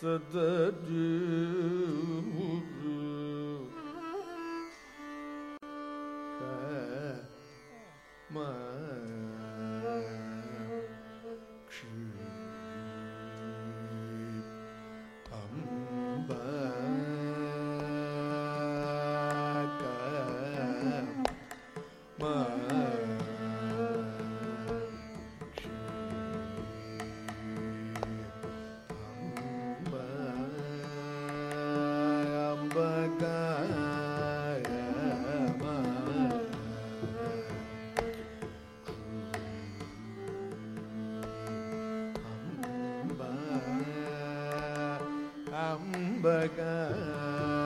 ma Uh...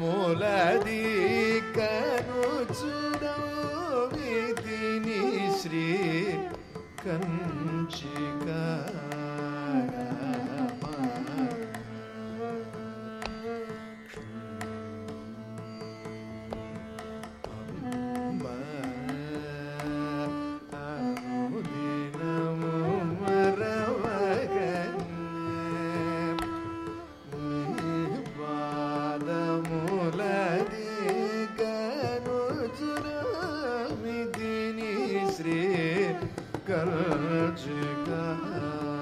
मूलादि कुचुनी Shri कञ्चिका कर जगा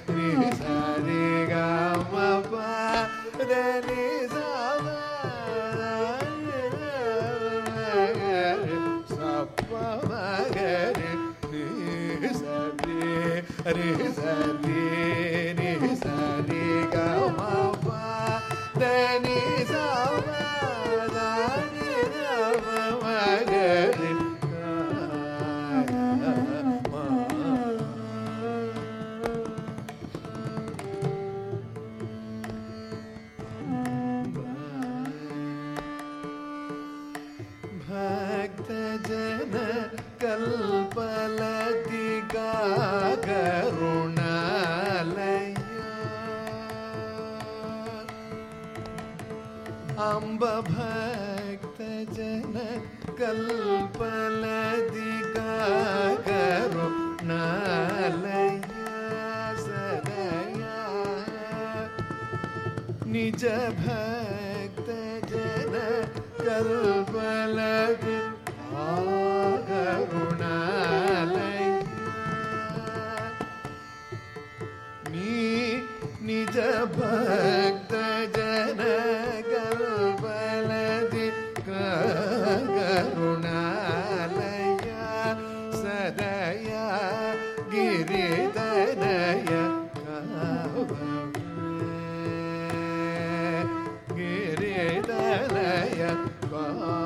Re sa निज भक्त जन कल्पलद भक्न नी निज भक्त Bye.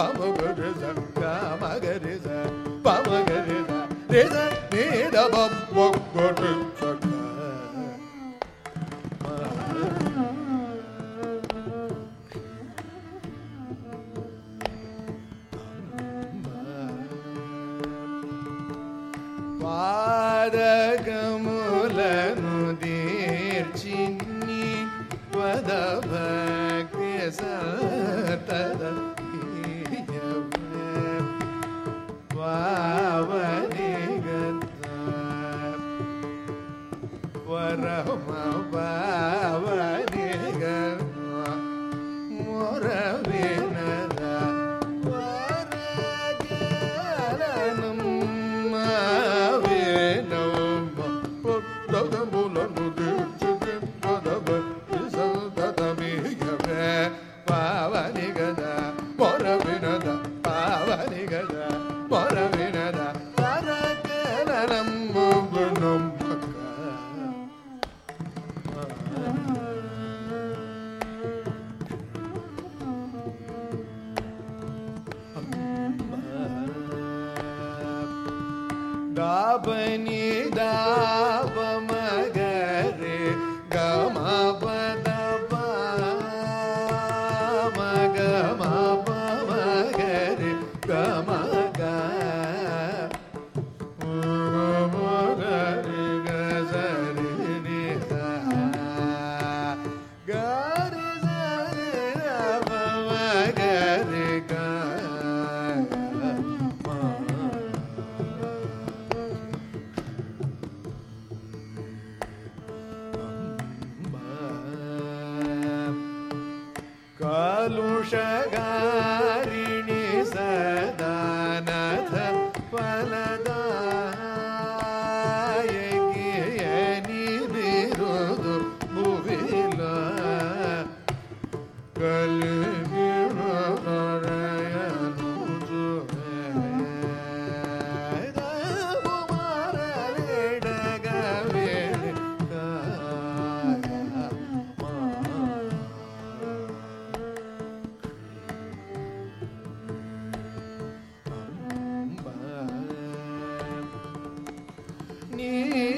పము గమ గరి పమ గరి రే నీ దబ ಪರಮ ಪಾವ का बनेगा Alunshagar Ani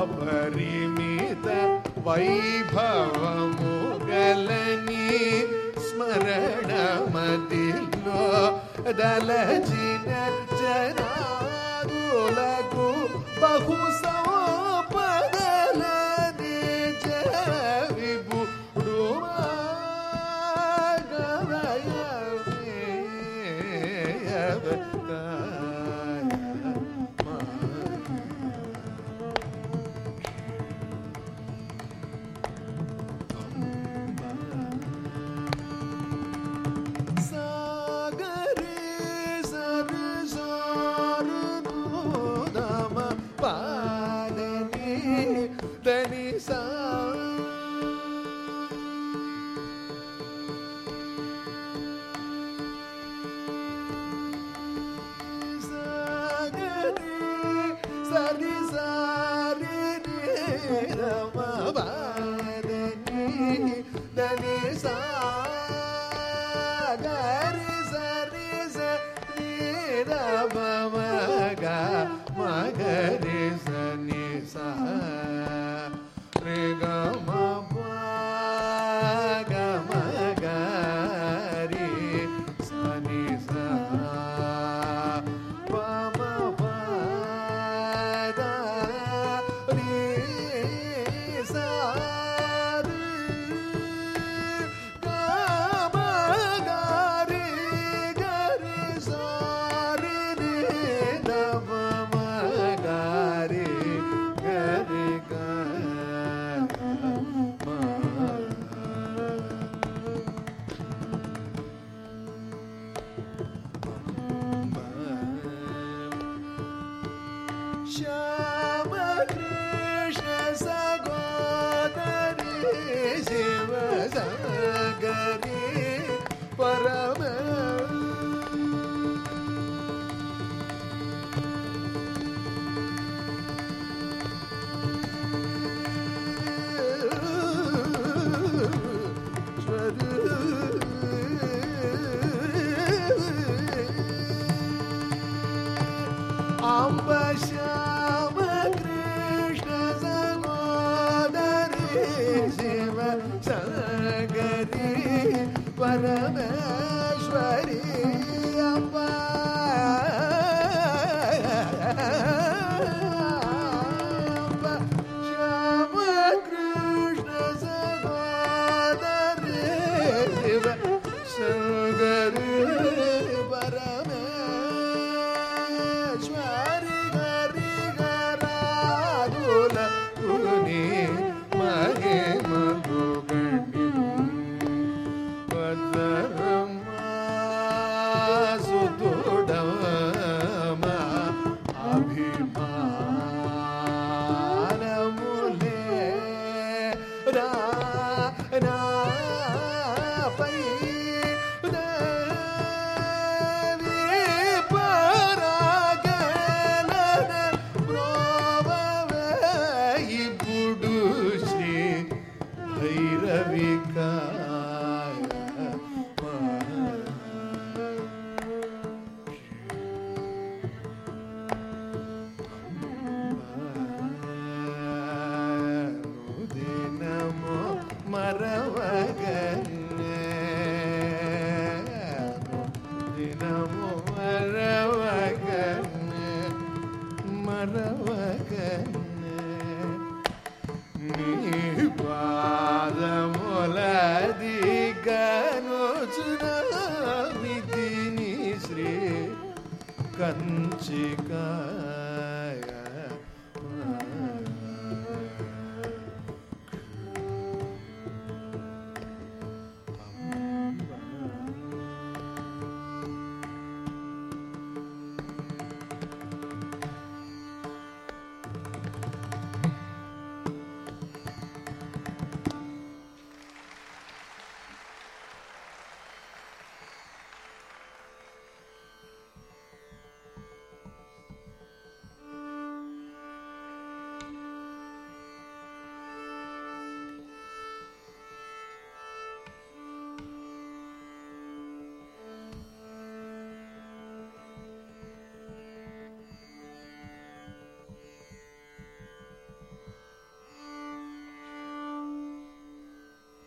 अपरिमित वैभवमुगलनि वैभव दलचिन स्मरणम बहु स ಶಿವ ಸಗರಿ ಪರಮ பரமே மரவ